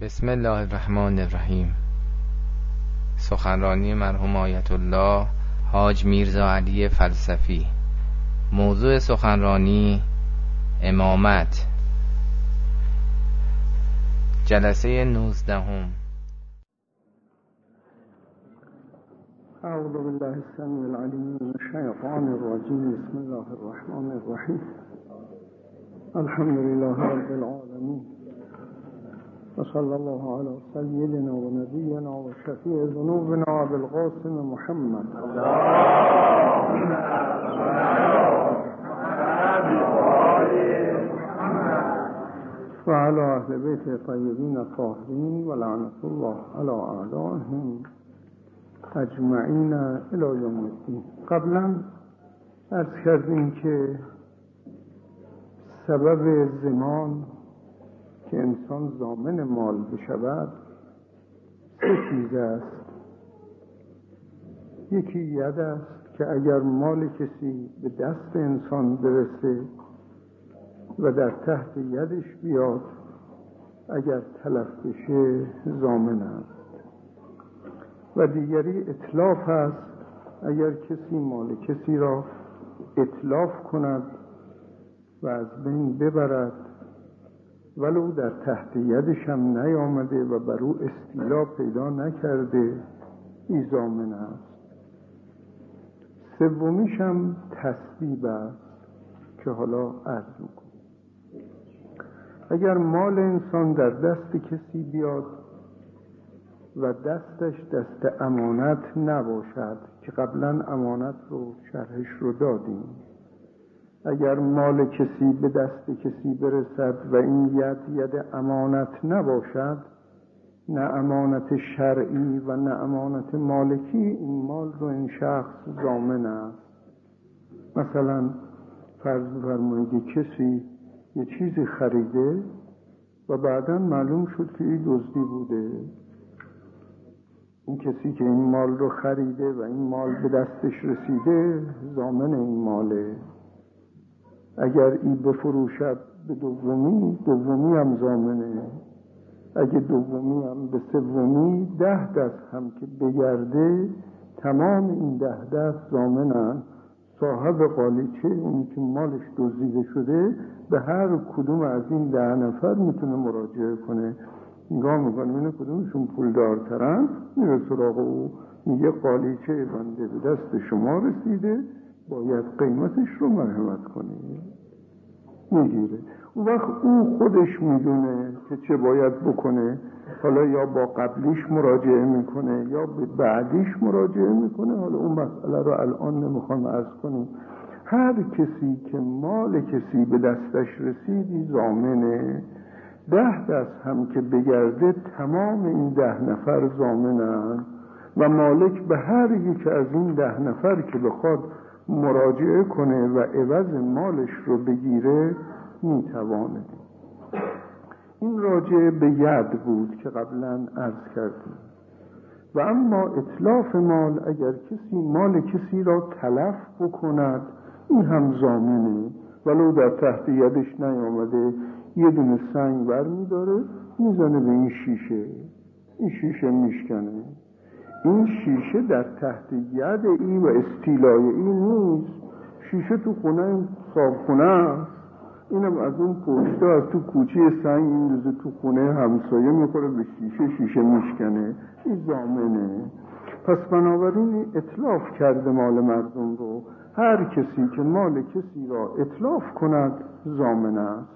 بسم الله الرحمن الرحیم. سخنرانی مرحوم آیت الله حاج میرزا علی فلسفی. موضوع سخنرانی امامت. جلسه نوزدهم. أعوذ بالله السميع العليم من الشيطان الرجيم بسم الله الرحمن الرحيم الحمد لله رب العالمين وصلى الله على سيدنا ونبينا وشفيع ذنوبنا القاسم محمد. وعلى أهل بيت الطيبين الطاهرين ولعنة الله على أعدائهم اجمعین الى یوم الدین. قبلا ارز کردیم که سبب زمان که انسان زامن مال بشود سه چیز است؟ یکی ید است که اگر مال کسی به دست انسان برسه و در تحت یدش بیاد اگر تلف بشه زامن است. و دیگری اطلاف است اگر کسی مال کسی را اطلاف کند و از بین ببرد ولو در تحت یدش هم نیامده و بر او استیلا پیدا نکرده. ایزامن است سومیش هم تصویب است که حالا عرض می‌کنم. اگر مال انسان در دست کسی بیاد و دستش دست امانت نباشد که قبلا امانت رو شرحش رو دادیم اگر مال کسی به دست کسی برسد و این ید ید امانت نباشد نه امانت شرعی و نه امانت مالکی این مال رو این شخص زامن است. مثلا فرض فرمایید کسی یه چیزی خریده و بعدا معلوم شد که این دزدی بوده. این کسی که این مال رو خریده و این مال به دستش رسیده زامن این ماله. اگر این بفروشد به دومی دومی هم زامنه. اگه دومی هم به سومی ده دست هم که بگرده تمام این ده دست زامنن. صاحب قالیچه اون که مالش دزدیده شده به هر کدوم از این ده نفر می‌تونه مراجعه کنه. نگاه می‌کنه اینه کدومشون پول دارترن میره سراغ او. میگه قالیچه بنده به دست شما رسیده. باید قیمتش رو مرحمت کنی می‌گیره. اون وقت او خودش می‌دونه که چه باید بکنه. حالا یا با قبلیش مراجعه می‌کنه یا به بعدیش مراجعه می‌کنه. حالا اون مسئله رو الان نمی‌خوام ارز کنیم هر کسی که مال کسی به دستش رسیدی زامنه. ده دست هم که بگرده تمام این ده نفر زامنن. و مالک به هر یک از این ده نفر که بخواد مراجعه کنه و عوض مالش رو بگیره می‌توانه. این راجع به ید بود که قبلا عرض کردیم. و اما اطلاف مال اگر کسی مال کسی را تلف بکند این هم زامنه. ولو در تحت یدش نیامده یه دونه سنگ بر میداره می‌زنه به این شیشه. این شیشه میشکنه. این شیشه در تحت ید ای و استیلای ای نیست. شیشه تو خونه صابخونه است. اینم از اون پشته از تو کوچه سنگ این تو خونه همسایه می‌خوره به شیشه شیشه میشکنه. این زامنه. پس بنابراین اطلاف کرده مال مردم رو. هر کسی که مال کسی را اطلاف کند زامن است.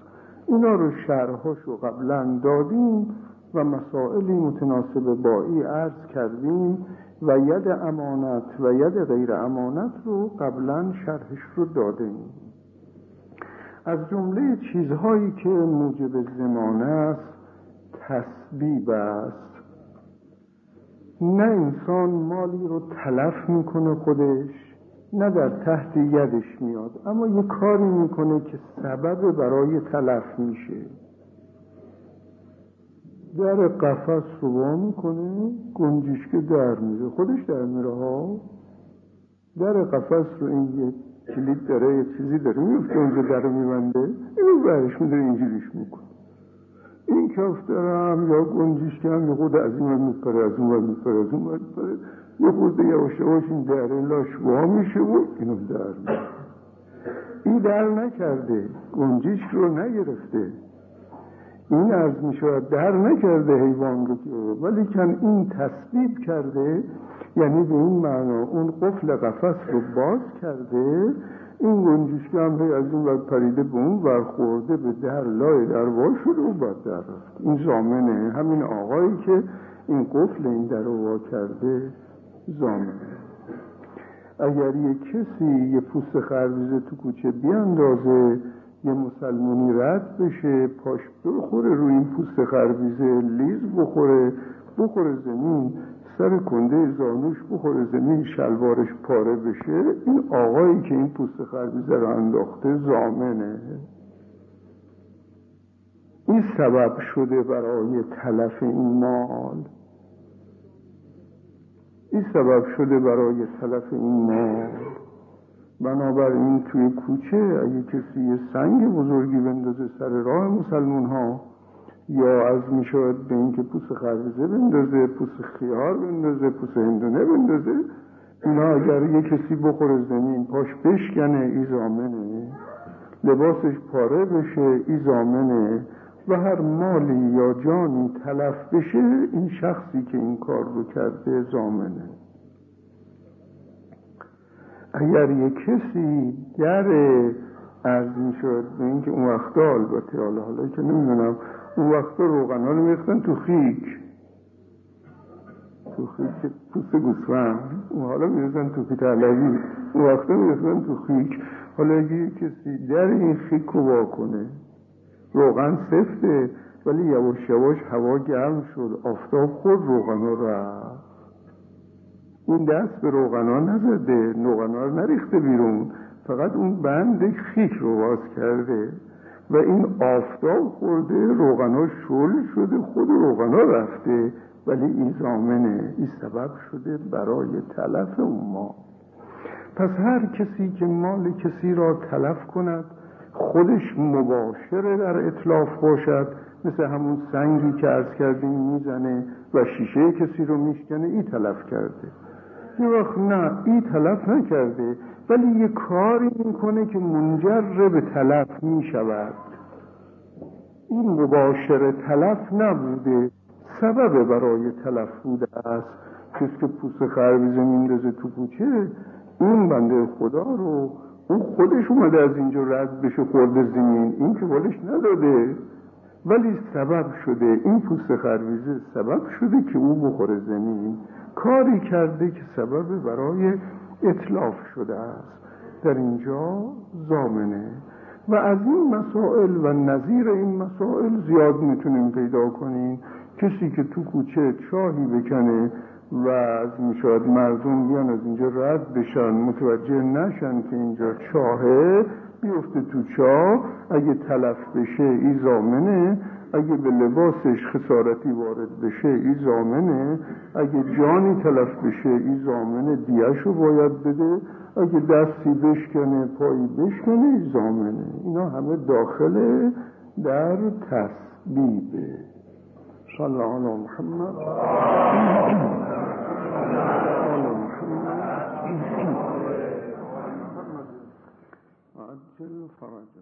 اینا رو شرحاشو قبلا دادیم. و مسائلی متناسب با ای عرض کردیم و ید امانت و ید غیر امانت رو قبلا شرحش رو دادیم. از جمله چیزهایی که موجب زمانه است تسبیب است. نه انسان مالی رو تلف می‌کنه خودش نه در تحت یدش میاد اما یه کاری می‌کنه که سبب برای تلف میشه. در قفس رو با می‌کنه گنجشکه در میره. خودش در میره ها. در قفس رو این یه کلید داره یه چیزی داره. میفته اونجا در میبنده. اینو برش میداره اینجوریش می‌کنه. این کفترم یا گنجیشکم یه خود از این میپره از اون میپره از اون میپره. یه خود یواش یواش این دره لاش وا میشه و اینو در میشه این در نکرده گنجیش رو نگرفته. این از می‌شود در نکرده حیوان رو که ولی کن این تصویب کرده یعنی به این معنا اون قفل قفس رو باز کرده این گنجشکه هم از این وقت پریده به اون برخورده به در لای در شده و بعد در رفت. این زامنه. همین آقایی که این قفل این در وا کرده زامنه. اگر یه کسی یه پوست خربیزه تو کوچه بیاندازه یه مسلمونی رد بشه پاش بخوره روی این پوست خربیزه لیز بخوره بخوره زمین سر کنده زانوش بخوره زمین شلوارش پاره بشه. این آقایی که این پوست خربیزه رو انداخته زامنه. این سبب شده برای تلف این مال. این سبب شده برای تلف این مال بنابراین توی کوچه اگه کسی یه سنگ بزرگی بندازه سر راه مسلمون ها یا از می‌شود به اینکه پوست خربزه بندازه پوست خیار بندازه پوست هندونه بندازه اینا اگر یه کسی بخوره زمین پاش بشکنه ای زامنه. لباسش پاره بشه ای زامنه. و هر مالی یا جانی تلف بشه این شخصی که این کار رو کرده زامنه. اگر یه کسی در از می‌شد به اینکه اون وقتا البته حالا حالا که نمی‌دونم اون وقتا روغن رو میختن تو خیک. تو خیک پوست گوسفند. اون حالا می‌رسن تو خیک علوی. اون وقتا می‌رسن تو خیک. حالا اگه کسی در این خیک رو واکنه روغن سفته ولی یواش یواش هوا گرم شد آفتاب خود روغن ها رفت. این دست به روغنا نزده روغنا رو نریخته بیرون فقط اون بند خیک رو باز کرده و این آفتاب خورده روغنا شل شده خود روغنا رفته ولی این زامنه این سبب شده برای تلف اون ما. پس هر کسی که مال کسی را تلف کند خودش مباشره در اطلاف باشد مثل همون سنگی که از کردیم می‌زنه و شیشه کسی رو میشکنه ای تلف کرده. یه وقت نه ای تلف نکرده. ولی یه کاری می‌کنه که منجر به تلف می‌شود. این مباشر تلف نبوده. سبب برای تلف بوده است. کسی که پوست خربیزه میندازه تو کوچه این بنده خدا رو اون خودش اومده از اینجا رد بشه خورده زمین. این که بالش نداده. ولی سبب شده. این پوست خربیزه سبب شده که او بخوره زمین. کاری کرده که سبب برای اطلاف شده است. در اینجا زامنه. و از این مسائل و نظیر این مسائل زیاد می‌تونیم پیدا کنیم. کسی که تو کوچه چاهی بکنه و از می‌شود مردم بیان از اینجا رد بشن متوجه نشن که اینجا چاهه بیفته تو چاه. اگه تلف بشه ای زامنه اگه به لباسش خسارتی وارد بشه ای زامنه. اگه جانی تلف بشه ای زامنه دیشو باید بده. اگه دستی بشکنه پایی بشکنه ای زامنه. اینا همه داخل در تسبیبه صلی الله علی محمد. عجل فرجه.